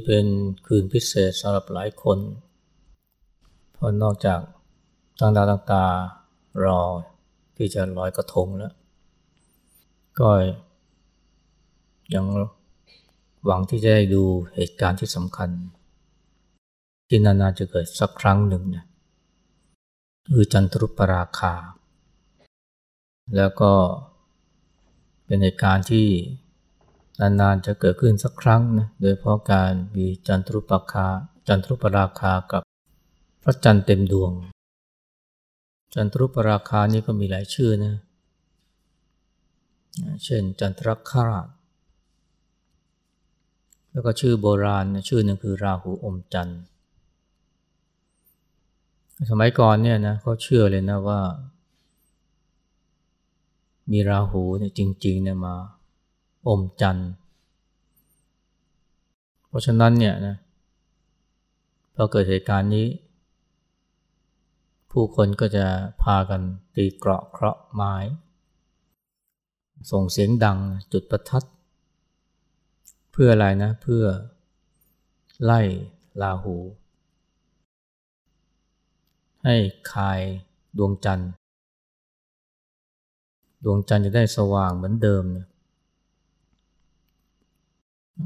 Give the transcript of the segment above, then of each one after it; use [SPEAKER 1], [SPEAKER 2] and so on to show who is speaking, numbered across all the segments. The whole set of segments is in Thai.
[SPEAKER 1] นี้เป็นคืนพิเศษสำหรับหลายคน เพราะนอกจากตั้งตาตั้งตารอที่จะลอยกระทงแล้วก็ยังหวังที่จะได้ดูเหตุการณ์ที่สำคัญ ที่นานๆจะเกิดสักครั้งหนึ่งเนี่ยคือจันทรุปราคา แล้วก็เป็นเหตุการณ์ที่ นานๆจะเกิดขึ้นสักครั้งนะโดยเพราะการมีจันทรุปราคาจันทรุปราคากับพระจันทร์เต็มดวง จันทรุปราคานี่ก็มีหลายชื่อนะเช่นจันทรคราชแล้วก็ชื่อโบราณนะชื่อหนึ่งคือราหูอมจันทร์สมัยก่อนเนี่ยนะเขาเชื่อเลยนะว่า มีราหูเนี่ยจริงๆเนี่ยมา อมจันทร์ เพราะฉะนั้นเนี่ยนะพอเกิดเหตุการณ์นี้ ผู้คนก็จะพากันตีเกราะเคราะห์ไม้ ส่งเสียงดังจุดประทัด เพื่ออะไรนะ เพื่อไล่ลาหู ให้คายดวงจันทร์ ดวงจันทร์จะได้สว่างเหมือนเดิมนะ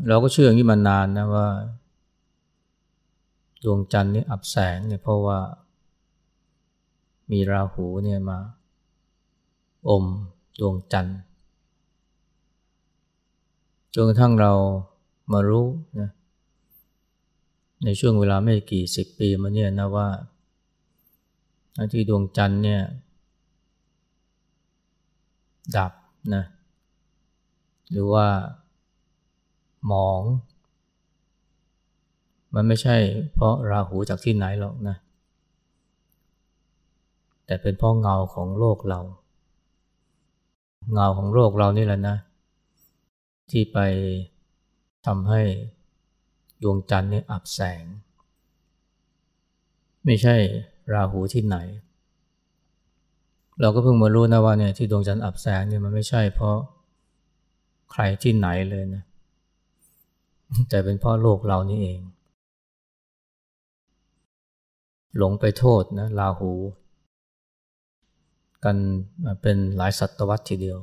[SPEAKER 1] เราก็เชื่ออย่างนี้มานานนะว่า ดวงจันทร์นี่อับแสงเนี่ยเพราะว่า มีราหูเนี่ยมา อมดวงจันทร์จนกระทั่งเรามารู้นะในช่วงเวลาไม่กี่สิบปีมาเนี่ยนะว่าที่ดวงจันทร์เนี่ย ดับนะหรือว่า หมอง มันไม่ใช่เพราะราหูจากที่ไหนหรอกนะ แต่เป็นเพราะเงาของโลกเรา เงาของโลกเรานี่แหละนะ ที่ไปทำให้ดวงจันทร์นี่อับแสง ไม่ใช่ราหูที่ไหน เราก็เพิ่งมารู้นะว่าเนี่ยที่ดวงจันทร์อับแสงเนี่ยมันไม่ใช่เพราะใครที่ไหนเลยนะ แต่เป็นเพราะโลกเรานี่เอง หลงไปโทษนะลาหู กันเป็นหลายศตวรรษทีเดียว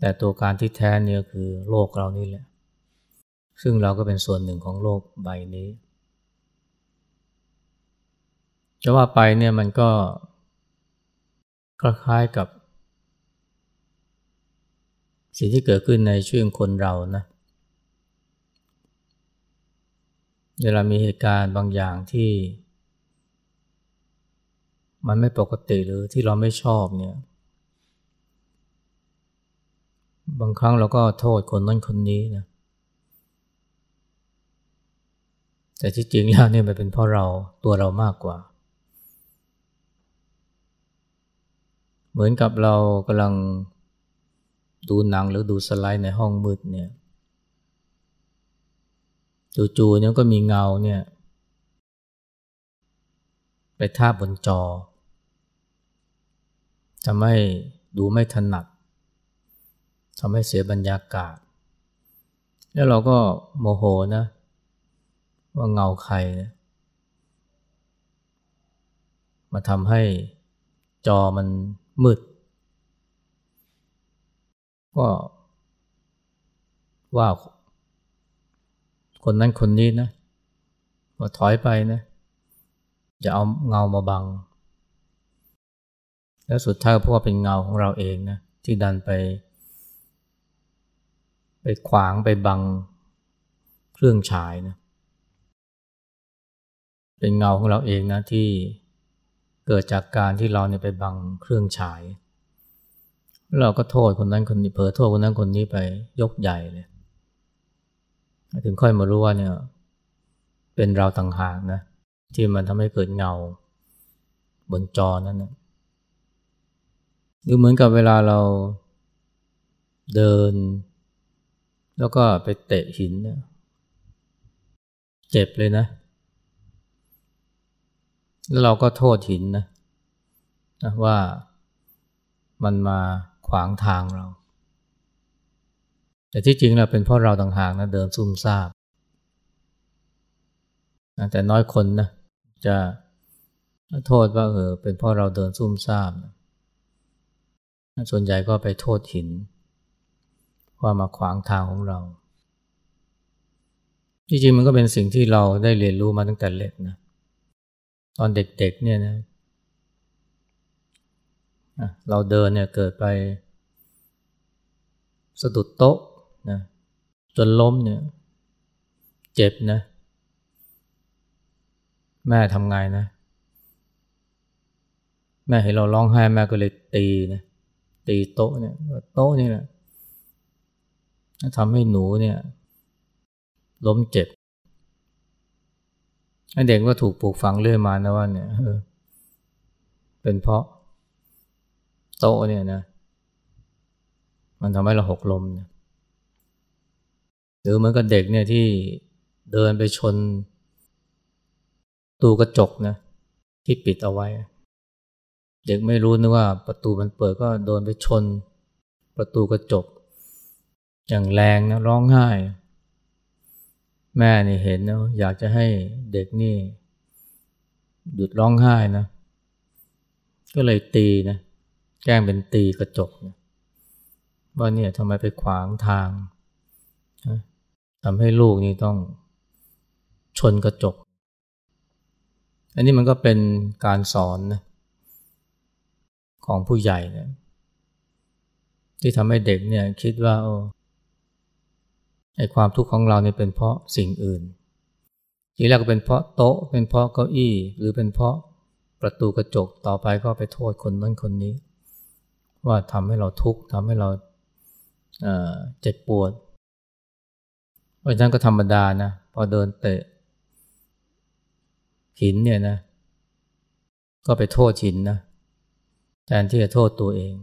[SPEAKER 1] แต่ตัวการที่แท้เนี่ยคือโลกเรานี่แหละ ซึ่งเราก็เป็นส่วนหนึ่งของโลกใบนี้จะว่าไปเนี่ยมันก็คล้ายๆกับ สิ่งที่เกิดขึ้นในชีวิตคนเรานะเเวลามีเหตุการณ์บางอย่างที่ มันไม่ปกติหรือที่เราไม่ชอบเนี่ย บางครั้งเราก็โทษคนนั้นคนนี้นะแต่ที่จริงแล้วเนี่ยมันเป็นเพราะเราตัวเรามากกว่า เหมือนกับเรากำลังดูหนังหรือดูสไลด์ในห้องมืดเนี่ย จู่ๆเนี่ยก็มีเงาเนี่ยไปทาบบนจอทำให้ดูไม่ถนัดทำให้เสียบรรยากาศ แล้วเราก็โมโหนะ ว่าเงาใครนะมาทำให้จอมันมืด ก็ว่า คนนั้นคนนี้นะพอถอยไปนะอย่าเอาเงามาบัง แล้วสุดท้ายเพราะว่าเป็นเงาของเราเองนะที่ดันไป ไปขวางไปบังเครื่องฉายนะเป็นเงาของเราเองนะที่เกิดจากการที่เราเนี่ยไปบังเครื่องฉาย เราก็โทษคนนั้นคนนี้เผลอโทษคนนั้นคนนี้ไปยกใหญ่เลย ถึงค่อยมารู้ว่าเนี่ย เป็นเราต่างหากนะ ที่มันทำให้เกิดเงา บนจอนั้นนะดูเหมือนกับเวลาเราเดิน แล้วก็ไปเตะหินเนี่ยเจ็บเลยนะ แล้วเราก็โทษหินนะนะว่ามันมาขวางทางเรา แต่ที่จริงเราเป็นเพราะเราต่างหากนะเดินซุ่มซ่ามแต่น้อยคนนะจะโทษว่าเออเป็นเพราะเราเดินซุ่มซ่ามนะส่วนใหญ่ก็ไปโทษหิน ว่ามาขวางทางของเรา จริงๆมันก็เป็นสิ่งที่เราได้เรียนรู้มาตั้งแต่เล็กนะตอนเด็กๆเนี่ยนะเราเดินเนี่ยเกิดไปสะดุดโต๊ะ นะจนล้มเนี่ย เจ็บนะ แม่ทำไงนะ แม่เห็นเราร้องไห้แม่ก็เลยตีนะตีโต๊ะเนี่ยโต๊ะนี่แหละทำให้หนูเนี่ย ล้มเจ็บเด็กก็ถูกปลูกฝังเรื่อยมานะว่าเนี่ยเป็นเพราะโต๊ะเนี่ยนะ มันทำให้เราหกลมเนี่ย รือเหมือนกับเด็กเนี่ยที่เดินไปชนตู้กระจกนะที่ปิดเอาไว้ เด็กไม่รู้นึกว่าประตูมันเปิดก็โดนไปชน ประตูกระจก อย่างแรงนะร้องไห้ แม่นี่เห็นนะอยากจะให้เด็กนี่ หยุดร้องไห้นะ ก็เลยตีนะแกล้งเป็นตีกระจกนะว่าเนี่ยทำไมไปขวางทาง ทำให้ลูกนี่ต้องชนกระจก อันนี้มันก็เป็นการสอนนะของผู้ใหญ่นะที่ทำให้เด็กเนี่ยคิดว่าโอ้ไอความทุกข์ของเราเนี่ยเป็นเพราะสิ่งอื่น ทีแรกก็เป็นเพราะโต๊ะ เป็นเพราะเก้าอี้ หรือเป็นเพราะประตูกระจกต่อไปก็ไปโทษคนนั้นคนนี้ ว่าทำให้เราทุกข์ทำให้เราเจ็บปวด เพราะฉะนั้นก็ธรรมดานะพอเดินเตะ หินเนี่ยนะ ก็ไปโทษหินนะแทนที่จะโทษตัวเอง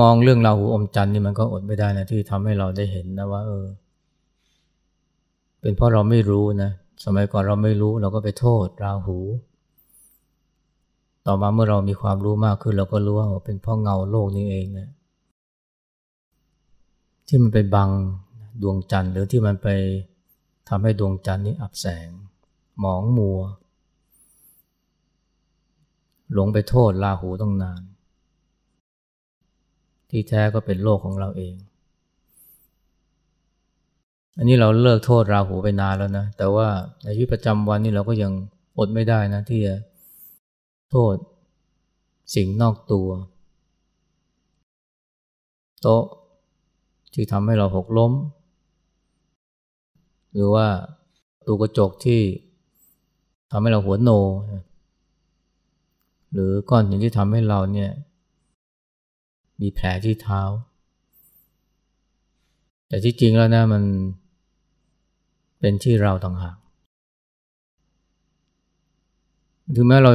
[SPEAKER 1] มองเรื่องราหูอมจันนี่มันก็อดไม่ได้นะที่ทำให้เราได้เห็นนะว่า เออ เป็นเพราะเราไม่รู้นะสมัยก่อนเราไม่รู้เราก็ไปโทษราหู ต่อมาเมื่อเรามีความรู้มากขึ้น เราก็รู้ว่าเป็นเพราะเงาโลกนี้เองนะที่มันไปบัง ดวงจันทร์หรือที่มันไปทำให้ดวงจันทร์นี้อับแสง หมองมัว หลงไปโทษราหูต้องนาน ที่แท้ก็เป็นโลกของเราเอง อันนี้เราเลิกโทษราหูไปนานแล้วนะ แต่ว่าในชีวิตประจำวันนี่เราก็ยังอดไม่ได้นะที่จะโทษสิ่งนอกตัว โต๊ะที่ทำให้เราหกล้ม หรือว่าตูกระจกที่ทำให้เราหัวโน หรือก้อนหินที่ทำให้เราเนี่ยมีแผลที่เท้า แต่ที่จริงแล้วนะมันเป็นที่เราต่างหากถึงแม้เรา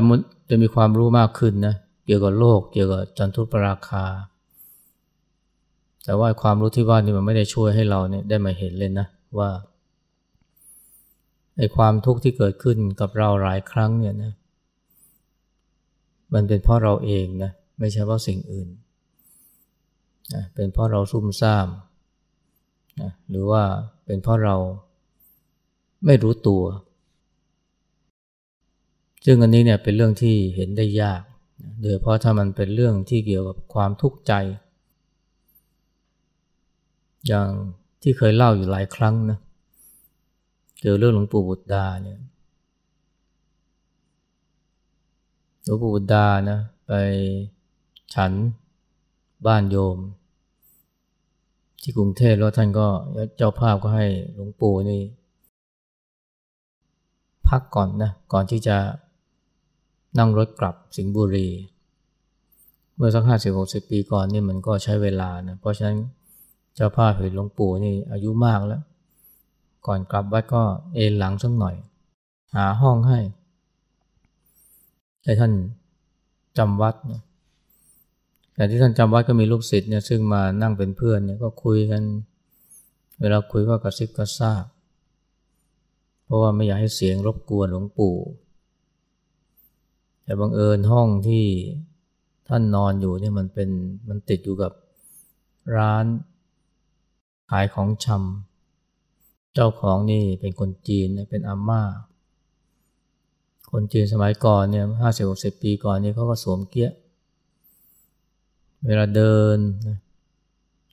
[SPEAKER 1] จะมีความรู้มากขึ้นนะเกี่ยวกับโลกเกี่ยวกับจันทุปราคา แต่ว่าความรู้ที่ว่านี่มันไม่ได้ช่วยให้เราเนี่ยได้มาเห็นเลยนะว่า ไอ้ความทุกข์ที่เกิดขึ้นกับเราหลายครั้งเนี่ยนะ มันเป็นเพราะเราเองนะ ไม่ใช่เพราะสิ่งอื่นนะเป็นเพราะเราซุ่มซ่ามนะหรือว่าเป็นเพราะเราไม่รู้ตัว ซึ่งอันนี้เนี่ยเป็นเรื่องที่เห็นได้ยาก โดยเพราะถ้ามันเป็นเรื่องที่เกี่ยวกับความทุกข์ใจ อย่างที่เคยเล่าอยู่หลายครั้งนะ เกี่ยวเรื่องหลวงปู่บุตรดาเนี่ยหลวงปู่บุตรดานะไปฉันบ้านโยม ที่กรุงเทพแล้วท่านก็เจ้าภาพก็ให้หลวงปู่นี่ พักก่อนนะก่อนที่จะนั่งรถกลับสิงห์บุรี เมื่อสักห้าสิบหกสิบปีก่อนนี่มันก็ใช้เวลานะเพราะฉะนั้นเจ้าภาพเห็นหลวงปู่นี่อายุมากแล้ว ก่อนกลับวัดก็เอนหลังสักหน่อย หาห้องให้ให้ท่านจำวัดนี่ยแต่ที่ท่านจำวัดก็มีลูกศิษย์เนี่ยซึ่งมานั่งเป็นเพื่อนเนี่ยก็คุยกัน เวลาคุยก็กระซิบกระซาบเพราะว่าไม่อยากให้เสียงรบกวนหลวงปู่ แต่บังเอิญห้องที่ท่านนอนอยู่เนี่ยมันเป็นมันติดอยู่กับร้านขายของชำ เจ้าของนี่เป็นคนจีนเป็นอาม่า คนจีนสมัยก่อนเนี่ยห้าสิบหกสิบปีก่อนนี่เขาก็สวมเกี้ย เวลาเดิน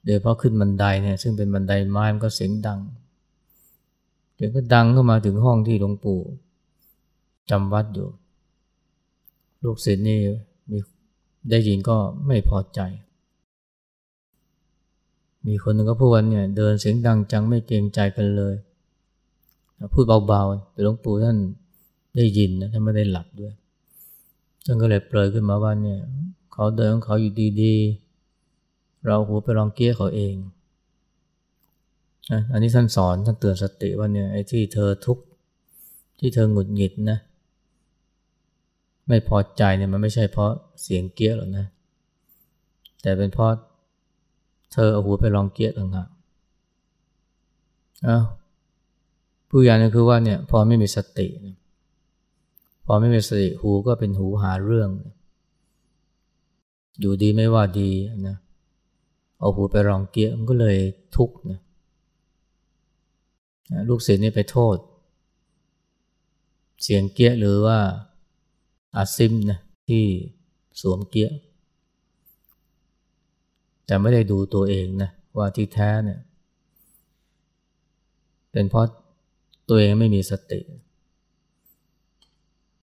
[SPEAKER 1] เดินเพราะขึ้นบันไดเนี่ยซึ่งเป็นบันไดไม้มันก็เสียงดังเสียงก็ดังเข้ามาถึงห้องที่หลวงปู่จำวัดอยู่ ลูกศิษย์นี่มีได้ยินก็ไม่พอใจ มีคนหนึ่งก็พูดว่าเนี่ยเดินเสียงดังจังไม่เกรงใจกันเลย พูดเบาๆแต่หลวงปู่ท่านได้ยินนะท่านไม่ได้หลับด้วยท่านก็เลยเปลยขึ้นมาว่าเนี่ยเขาเดินของเขาอยู่ดีๆ เราหูไปลองเกี้ยเขาเองอันนี้ท่านสอนท่านเตือนสติว่าเนี่ยไอ้ที่เธอทุกข์ที่เธอหงุดหงิดนะไม่พอใจเนี่ยมันไม่ใช่เพราะเสียงเกี้ยหรอกนะ แต่เป็นเพราะ เธอเอาหูไปลองเกี้ยต่างหากอ้าวผู้ยานก็คือว่าเนี่ยพอไม่มีสติ พอไม่มีสติหูก็เป็นหูหาเรื่อง อยู่ดีไม่ว่าดีนะเอาหูไปลองเกี้ยมันก็เลยทุกข์นะลูกศิษย์นี่ไปโทษ เสียงเกี้ยหรือว่าอาซิมนะที่สวมเกี้ย แต่ไม่ได้ดูตัวเองนะว่าที่แท้เนี่ย เป็นเพราะตัวเองไม่มีสติ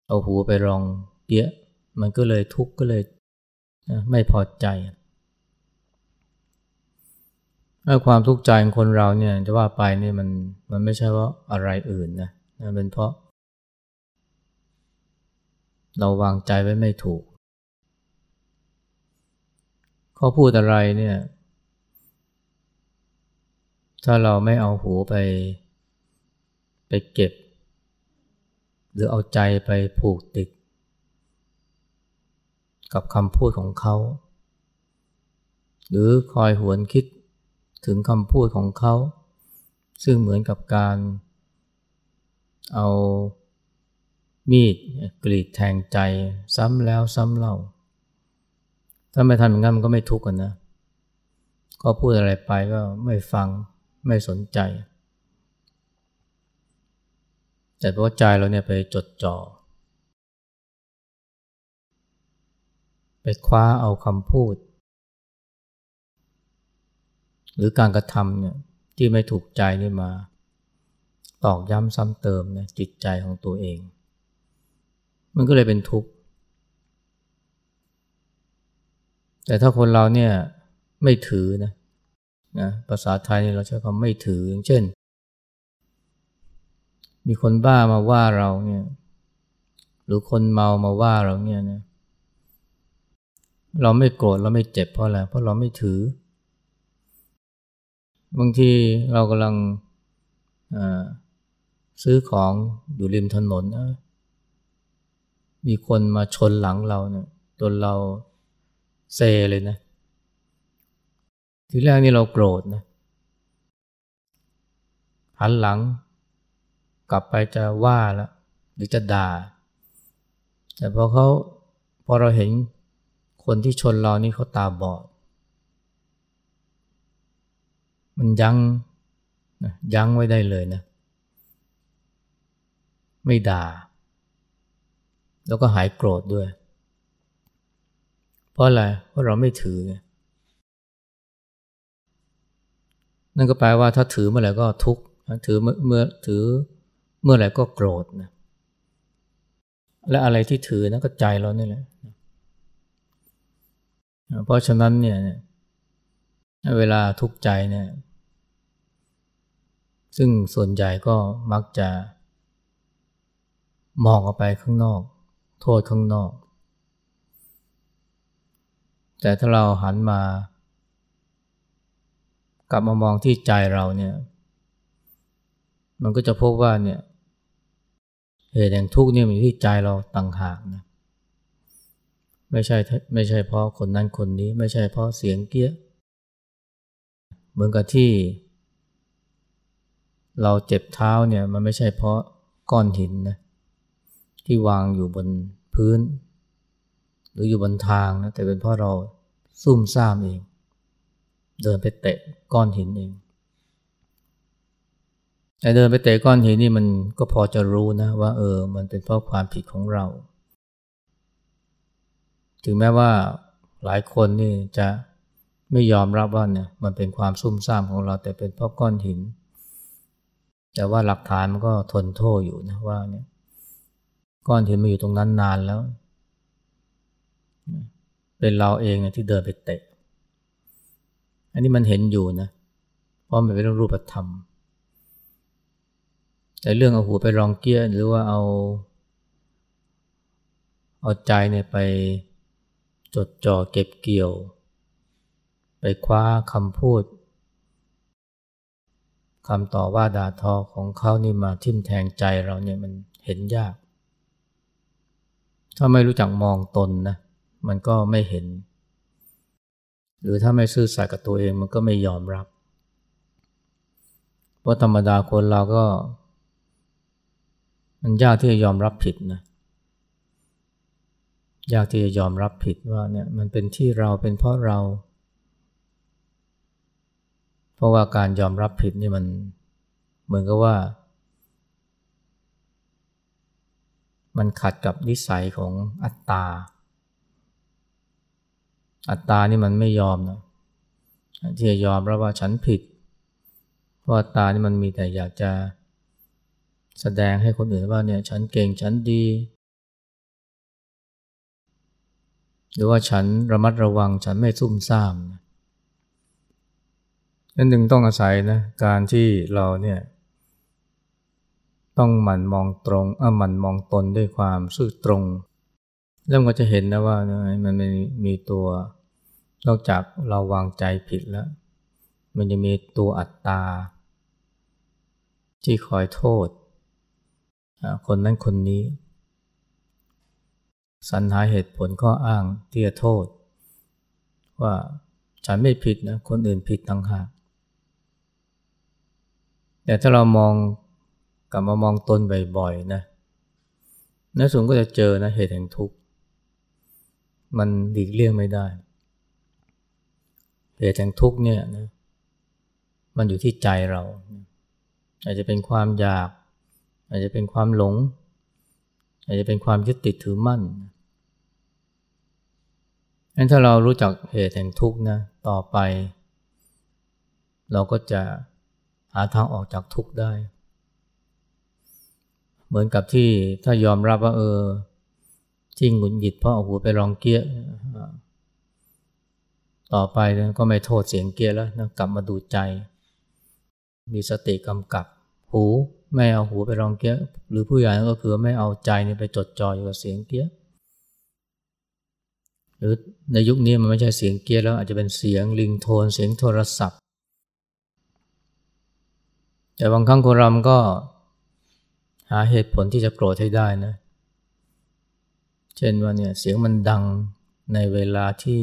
[SPEAKER 1] เอาหูไปรองเกี้ยมันก็เลยทุกข์ก็เลยไม่พอใจถ้ความทุกข์ใจของคนเราเนี่ยจะว่าไปนี่มันมันไม่ใช่ว่าอะไรอื่นนะเป็นเพราะ เราวางใจไว้ไม่ถูก เขาพูดอะไรเนี่ย ถ้าเราไม่เอาหูไป ไปเก็บ หรือเอาใจไปผูกติด กับคำพูดของเขา หรือคอยหวนคิดถึงคำพูดของเขา ซึ่งเหมือนกับการเอามีดกรีดแทงใจซ้ำแล้วซ้ำเล่า ถ้าไม่ทำอย่างนั้นมันก็ไม่ทุกข์กันนะ ก็พูดอะไรไปก็ไม่ฟังไม่สนใจ แต่เพราะใจเราเนี่ยไปจดจ่อ ไปคว้าเอาคำพูด หรือการกระทำเนี่ยที่ไม่ถูกใจนี่มา ตอกย้ำซ้ำเติมนะจิตใจของตัวเอง มันก็เลยเป็นทุกข์ แต่ถ้าคนเราเนี่ยไม่ถือนะนะภาษาไทยนี่เราใช้คำไม่ถืออย่างเช่น มีคนบ้ามาว่าเราเนี่ยหรือคนเมามาว่าเราเนี่ยนะเราไม่โกรธเราไม่เจ็บเพราะอะไรเพราะเราไม่ถือ บางทีเรากำลังซื้อของอยู่ริมถนนนะมีคนมาชนหลังเราเนี่ยจนเรา เซเลยนะ ทีแรกนี่เราโกรธนะหันหลัง กลับไปจะว่าล้วหรือจะด่า แต่พอเขาพอเราเห็นคนที่ชนเรานี่เขาตาบอด มันยัง้งนะยั้งไว้ได้เลยนะ ไม่ด่า แล้วก็หายโกรธด้วย ราะอะไร เพราะเราไม่ถือไงนั่นก็แปลว่าถ้าถือเมื่อไหร่ก็ทุกข์ถือเมื่อถือเมื่อไหร่ก็โกรธนะและอะไรที่ถือนั่นก็ใจเรานี่แหละเพราะฉะนั้นเนี่ยเวลาทุกข์ใจเนี่ย ซึ่งส่วนใหญ่ก็มักจะมองออกไปข้างนอก โทษข้างนอก แต่ถ้าเราหันมา กลับมามองที่ใจเราเนี่ยมันก็จะพบว่าเนี่ยเหตุแห่งทุกข์เนี่ยมันอยู่ที่ใจเราต่างหากนะไม่ใช่ไม่ใช่เพราะคนนั้นคนนี้ ไม่ใช่เพราะเสียงเกี้ยเหมือนกับที่ เราเจ็บเท้าเนี่ยมันไม่ใช่เพราะก้อนหินนะที่วางอยู่บนพื้น หรืออยู่บนทางนะแต่เป็นเพราะเราซุ่มซ่ามเอง เดินไปเตะก้อนหินเอง แต่เดินไปเตะก้อนหินนี่มันก็พอจะรู้นะว่าเออ มันเป็นเพราะความผิดของเรา ถึงแม้ว่าหลายคนนี่จะไม่ยอมรับว่าเนี่ยมันเป็นความซุ่มซ่ามของเรา แต่เป็นเพราะก้อนหิน แต่ว่าหลักฐานมันก็ทนโทษอยู่นะว่าเนี่ยก้อนหินมาอยู่ตรงนั้นนานแล้ว เป็นเราเองที่เดินไปเตะ อันนี้มันเห็นอยู่นะ เพราะมันเป็นเรื่องรูปธรรม แต่เรื่องเอาหูไปรองเกี้ยหรือว่าเอา เอาใจเนี่ยไปจดจ่อเก็บเกี่ยว ไปคว้าคำพูดคำต่อว่าด่าทอของเขานี่มาทิ่มแทงใจเราเนี่ยมันเห็นยาก ถ้าไม่รู้จักมองตนนะ มันก็ไม่เห็น หรือถ้าไม่ซื่อสัตย์กับตัวเองมันก็ไม่ยอมรับ เพราะธรรมดาคนเราก็ มันยากที่จะยอมรับผิดนะยากที่จะยอมรับผิดว่าเนี่ยมันเป็นที่เราเป็นเพราะเรา เพราะว่าการยอมรับผิดนี่มันเหมือนกับว่า มันขัดกับนิสัยของอัตตา อัตตานี่มันไม่ยอมนะที่จะยอมรับว่าฉันผิด เพราะอัตตานี่มันมีแต่อยากจะแสดงให้คนอื่นว่าเนี่ยฉันเก่งฉันดี หรือว่าฉันระมัดระวังฉันไม่ซุ่มซ่ามนั่นหนึ่งต้องอาศัยนะการที่เราเนี่ยต้องหมั่นมองตรงเออหมั่นมองตนด้วยความซื่อตรง แล้วก็จะเห็นนะว่ามันมีตัว นอกจากเราวางใจผิดแล้ว มันจะมีตัวอัตตา ที่คอยโทษ คนนั้นคนนี้สรรหาเหตุผลข้ออ้างที่จะโทษ ว่าฉันไม่ผิดนะคนอื่นผิดต่างหากแต่ถ้าเรามองกลับมามองตนบ่อยๆนะนสุนก็จะเจอนะเหตุแห่งทุกข์ มันหลีกเลี่ยงไม่ได้ เหตุแห่งทุกข์เนี่ยนะมันอยู่ที่ใจเรา อาจจะเป็นความอยาก อาจจะเป็นความหลง อาจจะเป็นความยึดติดถือมั่นงั้นถ้าเรารู้จักเหตุแห่งทุกข์นะต่อไป เราก็จะหาทางออกจากทุกข์ได้ เหมือนกับที่ถ้ายอมรับว่าเออที่หงุดหงิดเพราะเอาหัวไปรองเกี้ย ต่อไปก็ไม่โทษเสียงเกี้ยแล้วนะกลับมาดูใจ มีสติกำกับ หูไม่เอาหูไปรองเกี้ยหรือผู้ใหญ่ก็คือไม่เอาใจนี่ไปจดจ่ออยู่กับเสียงเกี้ยหรือในยุคนี้มันไม่ใช่เสียงเกี้ยแล้วอาจจะเป็นเสียงลิงโทนเสียงโทรศัพท์ แต่บางครั้งคนเราก็หาเหตุผลที่จะโกรธให้ได้นะ เช่นว่าเนี่ยเสียงมันดังในเวลาที่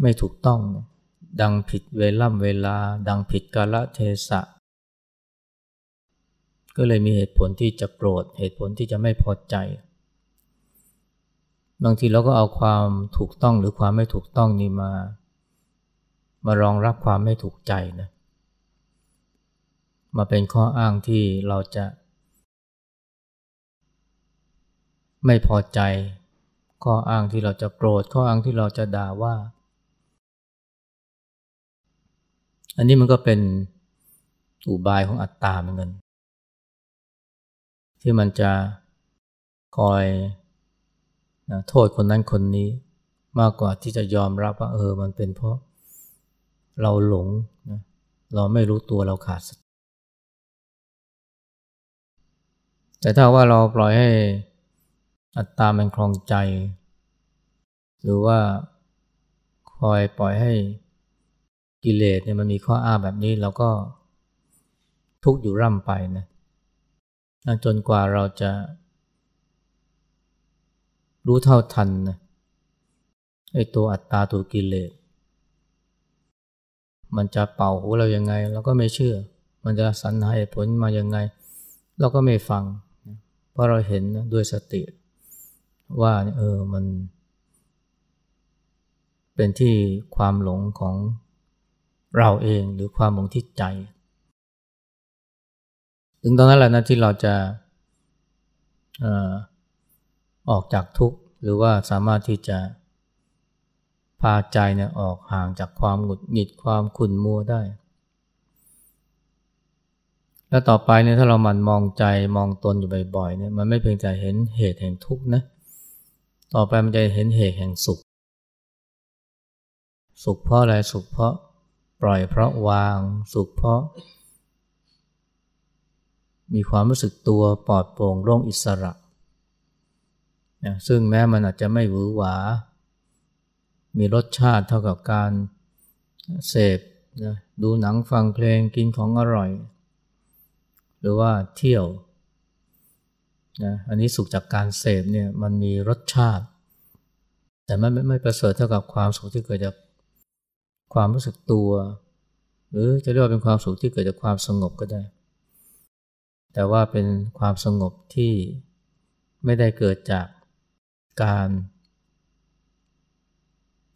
[SPEAKER 1] ไม่ถูกต้อง ดังผิดเวล่ำเวลา ดังผิดกาลเทศะ ก็เลยมีเหตุผลที่จะโกรธ เหตุผลที่จะไม่พอใจ บางทีเราก็เอาความถูกต้องหรือความไม่ถูกต้องนี่มา มารองรับความไม่ถูกใจนะมาเป็นข้ออ้างที่เราจะ ไม่พอใจ ข้ออ้างที่เราจะโกรธ ข้ออ้างที่เราจะด่าว่า อันนี้มันก็เป็นอุบายของอัตตาเหมือนกันที่มันจะคอยนะโทษคนนั้นคนนี้มากกว่าที่จะยอมรับว่าเออมันเป็นเพราะเราหลงนะเราไม่รู้ตัวเราขาดสติแต่ถ้าว่าเราปล่อยให้อัตตามันคลองใจ หรือว่าคอยปล่อยให้ กิเลสเนี่ยมันมีข้ออ้างแบบนี้เราก็ทุกอยู่ร่ำไปนะจนกว่าเราจะรู้เท่าทันนะไอ้ตัวอัตตาตัวกิเลส มันจะเป่าหูเรายังไง เราก็ไม่เชื่อ มันจะสรรหาผลมายังไง เราก็ไม่ฟัง เพราะเราเห็นนะด้วยสติ ว่าเออมัน เป็นที่ความหลงของ เราเองหรือความหลงที่ใจ ถึงตอนนั้นแหละนะที่เราจะออกจากทุกข์ หรือว่าสามารถที่จะพาใจเนี่ยออกห่างจากความหงุดหงิดความขุ่นมัวได้ แล้วต่อไปเนี่ยถ้าเราหมั่นมองใจมองตนอยู่บ่อยๆเนี่ยมันไม่เพียงแต่เห็นเหตุแห่งทุกข์นะต่อไปมันจะเห็นเหตุแห่งสุข สุขเพราะอะไรสุขเพราะ ปล่อยเพราะวางสุขเพราะ มีความรู้สึกตัวปลอดโปร่งโล่งอิสระนะซึ่งแม้มันอาจจะไม่หวือหวา มีรสชาติเท่ากับการเสพนะดูหนังฟังเพลงกินของอร่อย หรือว่าเที่ยวนะอันนี้สุขจากการเสพเนี่ยมันมีรสชาติ แต่ไม่ไม่ไม่ประเสริฐเท่ากับความสุขที่เกิดจาก ความรู้สึกตัว หรือจะเรียกว่าเป็นความสุขที่เกิดจากความสงบก็ได้ แต่ว่าเป็นความสงบที่ไม่ได้เกิดจากการ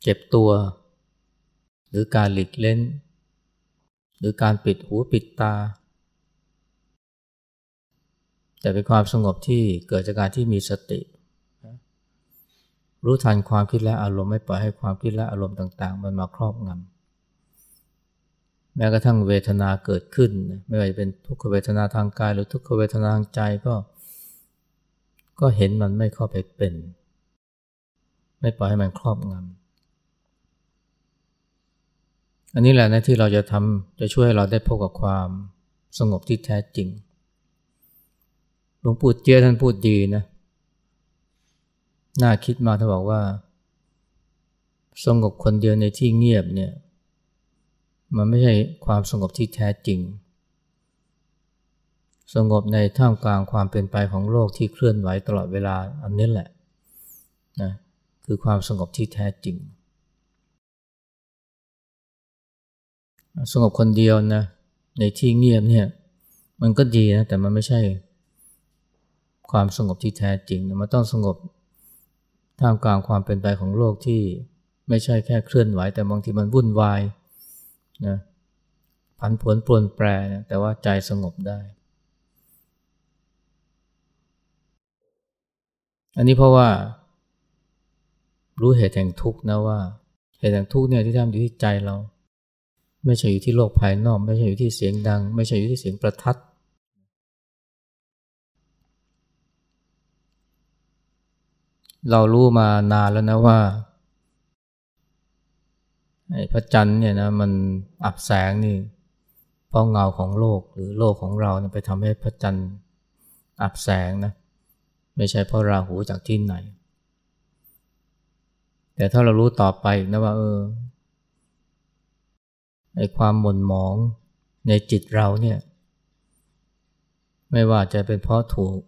[SPEAKER 1] เจ็บตัว หรือการหลีกเล่น หรือการปิดหูปิดตา แต่เป็นความสงบที่เกิดจากการที่มีสติ รู้ทันความคิดและอารมณ์ไม่ปล่อยให้ความคิดและอารมณ์ต่าง ๆ มันมาครอบงำแม้กระทั่งเวทนาเกิดขึ้น ไม่ว่าจะเป็นทุกขเวทนาทางกาย หรือทุกขเวทนาทางใจก็ ก็เห็นมันไม่เข้าไปเป็น ไม่ปล่อยให้มันครอบงำอันนี้แหละนะที่เราจะทำจะช่วยให้เราได้พบกับความสงบที่แท้จริงหลวงปู่เจ้าท่านพูดดีนะ น่าคิดมาท่าบอกว่า สงบคนเดียวในที่เงียบเนี่ย มันไม่ใช่ความสงบที่แท้จริง สงบในท่ามกลางความเป็นไปของโลกที่เคลื่อนไหวตลอดเวลาอันนี้แหละนะคือความสงบที่แท้จริง สงบคนเดียวนะในที่เงียบเนี่ยมันก็ดีนะแต่มันไม่ใช่ความสงบที่แท้จริง มันต้องสงบ ท่ามกลางความเป็นไปของโลกที่ไม่ใช่แค่เคลื่อนไหว แต่บางทีมันวุ่นวายนะผันผวนปลนแปรนะแต่ว่าใจสงบได้ อันนี้เพราะว่า รู้เหตุแห่งทุกข์นะว่า เหตุแห่งทุกข์เนี่ยที่ทำอยู่ที่ใจเรา ไม่ใช่อยู่ที่โลกภายนอก ไม่ใช่อยู่ที่เสียงดัง ไม่ใช่อยู่ที่เสียงประทัด เรารู้มานานแล้วนะว่าพระจันทร์เนี่ยนะมันอับแสงนี่เพราะเงาของโลกหรือโลกของเราไปทำให้พระจันทร์อับแสงนะไม่ใช่เพราะราหูจากที่ไหน แต่ถ้าเรารู้ต่อไปนะว่าเออไอความหม่นหมองในจิตเราเนี่ย ไม่ว่าจะเป็นเพราะถูก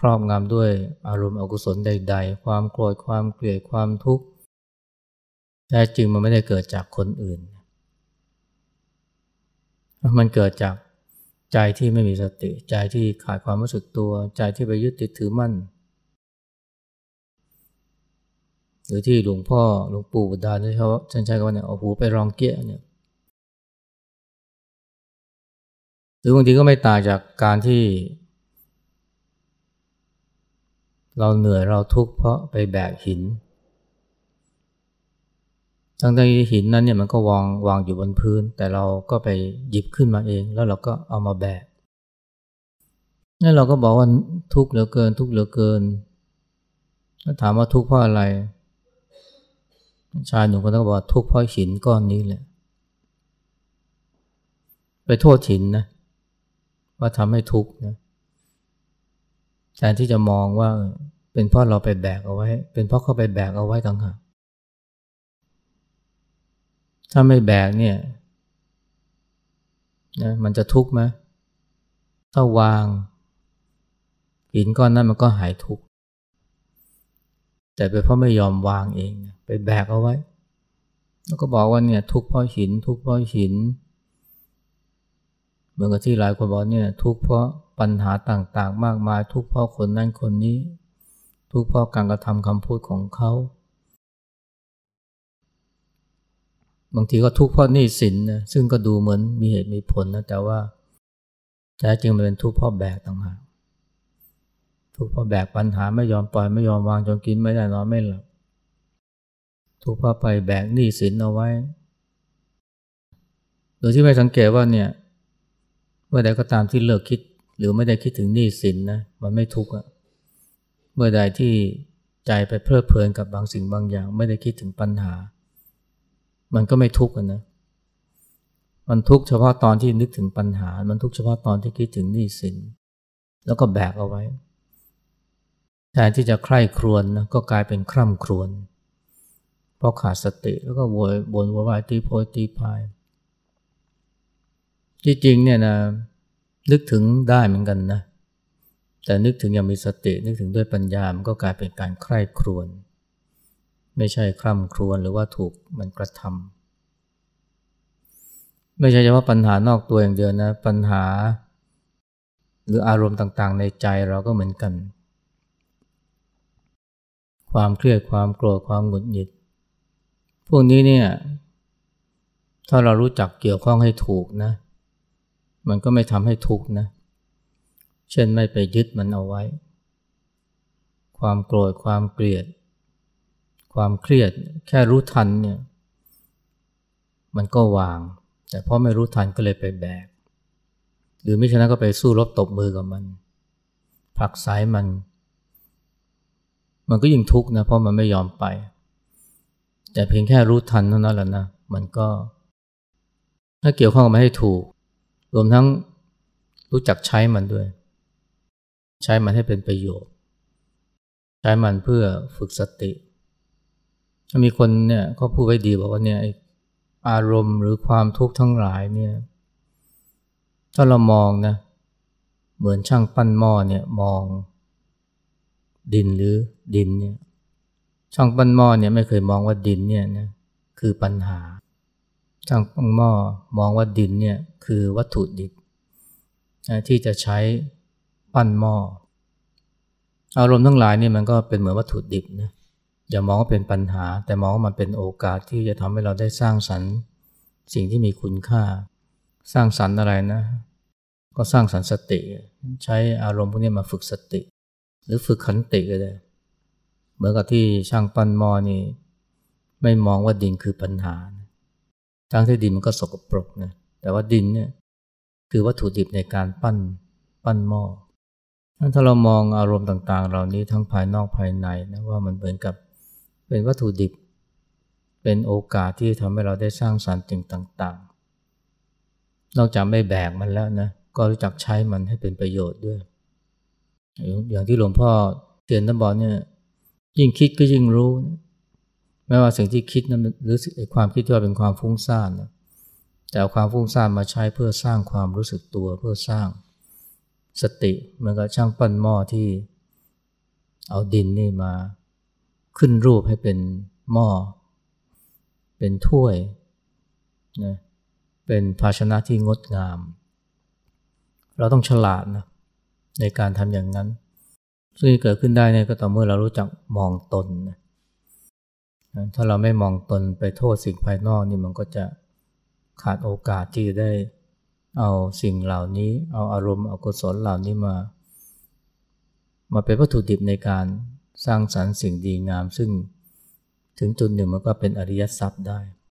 [SPEAKER 1] ครอบงำด้วยอารมณ์อกุศลใด ๆ ความโกรธความเกลียดความทุกข์แท้จริงมันไม่ได้เกิดจากคนอื่น มันเกิดจากใจที่ไม่มีสติ ใจที่ขาดความรู้สึกตัว ใจที่ไปยึดติดถือมั่น หรือที่หลวงพ่อหลวงปู่บุดาที่เขาฉันใช้คำว่าเนี่ยเอาหูไปรองเกี้ยเนี่ยหรือบางทีก็ไม่ต่างจากการที่ เราเหนื่อยเราทุกข์เพราะไปแบกหิน ทั้งที่หินนั้นเนี่ยมันก็วางวางอยู่บนพื้น แต่เราก็ไปหยิบขึ้นมาเอง แล้วเราก็เอามาแบกนั่นเราก็บอกว่าทุกข์เหลือเกิน ทุกข์เหลือเกินถ้าถามว่าทุกข์เพราะอะไร ชายหนุ่มคนนั้นบอกทุกข์เพราะหินก้อนนี้แหละ ไปโทษหินนะว่าทำให้ทุกข์นะ แทนที่จะมองว่าเป็นเพราะเราไปแบกเอาไว้ เป็นเพราะเขาไปแบกเอาไว้ต่างหากถ้าไม่แบกเนี่ยนะมันจะทุกข์ไหมถ้าวางหินก้อนนั้นมันก็หายทุกข์แต่เป็นเพราะไม่ยอมวางเอง ไปแบกเอาไว้ แล้วก็บอกว่าเนี่ยทุกข์เพราะหิน ทุกข์เพราะหิน มือนกับที่หลายคนบอกเนี่ยทุกเพราะปัญหาต่างๆ มากมาย ทุกเพราะคนนั้นคนนี้ ทุกเพราะการกระทำคำพูดของเขา บางทีก็ทุกข์เพราะหนี้สินนะซึ่งก็ดูเหมือนมีเหตุมีผลนะแต่ว่าแต่จริงมันเป็นทุกข์เพราะแบกต่างหากทุกข์เพราะแบกปัญหาไม่ยอมปล่อยไม่ยอมวางจนกินไม่ได้นอนไม่หลับทุกข์เพราะไปแบกหนี้สินเอาไว้ โดยที่ไม่สังเกตว่าเนี่ย เมื่อใดก็ตามที่เลิกคิด หรือไม่ได้คิดถึงหนี้สินนะมันไม่ทุกข์อะเมื่อใดที่ใจไปเพลิดเพลินกับบางสิ่งบางอย่าง ไม่ได้คิดถึงปัญหา มันก็ไม่ทุกข์นะมันทุกข์เฉพาะตอนที่นึกถึงปัญหา มันทุกข์เฉพาะตอนที่คิดถึงหนี้สิน แล้วก็แบกเอาไว้แทนที่จะใคร่ครวญนะก็กลายเป็นคร่ำครวญเพราะขาดสติแล้วก็วนวนวายตีโพยตีพาย ที่จริงเนี่ยนะนึกถึงได้เหมือนกันนะ แต่นึกถึงอย่างมีสติ นึกถึงด้วยปัญญา มันก็กลายเป็นการใคร่ครวญไม่ใช่คร่ำครวญหรือว่าถูกมันกระทำไม่ใช่เฉพาะปัญหานอกตัวอย่างเดียวนะ ปัญหา หรืออารมณ์ต่างๆ ในใจเราก็เหมือนกัน ความเครียดความโกรธความหงุดหงิด พวกนี้เนี่ย ถ้าเรารู้จักเกี่ยวข้องให้ถูกนะเมันก็ไม่ทำให้ทุกข์นะ เช่นไม่ไปยึดมันเอาไว้ ความโกรธความเกลียด ความเครียดแค่รู้ทันเนี่ย มันก็วาง แต่เพราะไม่รู้ทันก็เลยไปแบก หรือไม่ฉะนั้นก็ไปสู้รบตบมือกับมันผลักสายมัน มันก็ยิ่งทุกข์นะเพราะมันไม่ยอมไป แต่เพียงแค่รู้ทันเท่านั้นแหละนะ มันก็ถ้าเกี่ยวข้องกับมันให้ถูก รวมทั้งรู้จักใช้มันด้วย ใช้มันให้เป็นประโยชน์ ใช้มันเพื่อฝึกสติมีคนเนี่ยเขาพูดไว้ดีบอกว่าเนี่ยอารมณ์หรือความทุกข์ทั้งหลายเนี่ยถ้าเรามองนะเหมือนช่างปั้นหม้อเนี่ยมอง ดินหรือดินเนี่ยช่างปั้นหม้อเนี่ยไม่เคยมองว่าดินเนี่ยนะคือปัญหา ช่างปั้นหม้อมองว่าดินเนี่ยคือวัตถุดิบที่จะใช้ปั้นหม้ออารมณ์ทั้งหลายนี่มันก็เป็นเหมือนวัตถุดิบนะอย่ามองว่าเป็นปัญหา แต่มองว่ามันเป็นโอกาสที่จะทำให้เราได้สร้างสรรค์สิ่งที่มีคุณค่า สร้างสรรค์อะไรนะ ก็สร้างสรรค์สติ ใช้อารมณ์พวกนี้มาฝึกสติ หรือฝึกขันติก็ได้เหมือนกับที่ช่างปั้นหม้อนี่ไม่มองว่าดินคือปัญหา ทั้งที่ดินมันก็สกปรกนะแต่ว่าดินเนี่ยคือวัตถุดิบในการปั้นปั้นหม้อถ้าเรามองอารมณ์ต่างๆ เหล่านี้ทั้งภายนอกภายในนะว่ามันเหมือนกับเป็นวัตถุดิบ เป็นโอกาสที่ทำให้เราได้สร้างสรรค์สิ่งต่างๆ นอกจากไม่แบกมันแล้วนะก็รู้จักใช้มันให้เป็นประโยชน์ด้วย อย่างที่หลวงพ่อเตือนท่านบอกเนี่ยยิ่งคิดก็ยิ่งรู้ ไม่ว่าสิ่งที่คิดนั้นหรือความคิดที่ว่าเป็นความฟุ้งซ่านนะแต่เอาความฟุ้งซ่านมาใช้เพื่อสร้างความรู้สึกตัวเพื่อสร้างสติเหมือนกับช่างปั้นหม้อที่เอาดินนี่มาขึ้นรูปให้เป็นหม้อ เป็นถ้วยนะเป็นภาชนะที่งดงาม เราต้องฉลาดนะในการทำอย่างนั้น ซึ่งเกิดขึ้นได้เนี่ยก็ต่อเมื่อเรารู้จักมองตนนะ ถ้าเราไม่มองตนไปโทษสิ่งภายนอกนี่มันก็จะขาดโอกาสที่จะได้เอาสิ่งเหล่านี้ เอาอารมณ์เอากุศลเหล่านี้มา มาเป็นวัตถุดิบในการสร้างสรรค์สิ่งดีงาม ซึ่งถึงจุดหนึ่งมันก็เป็นอริยทรัพย์ได้